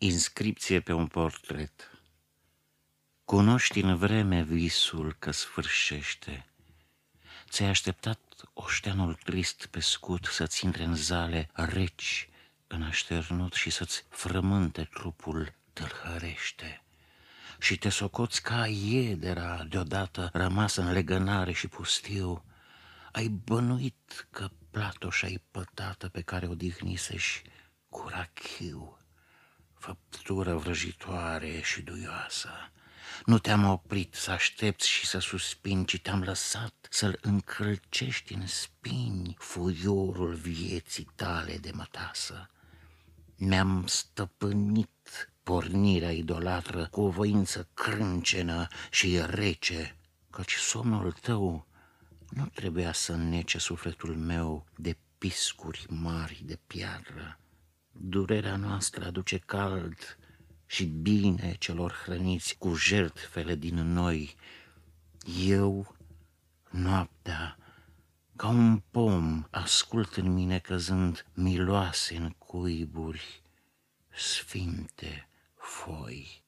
Inscripție pe un portret Cunoști în vreme visul că sfârșește. Ți-ai așteptat oșteanul trist pe scut să-ți intre în zale reci în așternut și să-ți frământe trupul tâlhărește. Și te socoți ca iedera deodată rămasă în legănare și pustiu. Ai bănuit că platoșa-i pătată pe care o dihniseși cu rachiu făptură vrăjitoare și duioasă. Nu te-am oprit să aștepți și să suspini, ci te-am lăsat să-l încălcești în spini fuiorul vieții tale de mătasă. Mi-am stăpânit pornirea idolatră cu o voință crâncenă și rece, căci somnul tău nu trebuia să nece sufletul meu de piscuri mari de piatră. Durerea noastră aduce cald și bine celor hrăniți cu jertfele din noi. Eu, noaptea, ca un pom, ascult în mine căzând miloase în cuiburi, sfinte foi.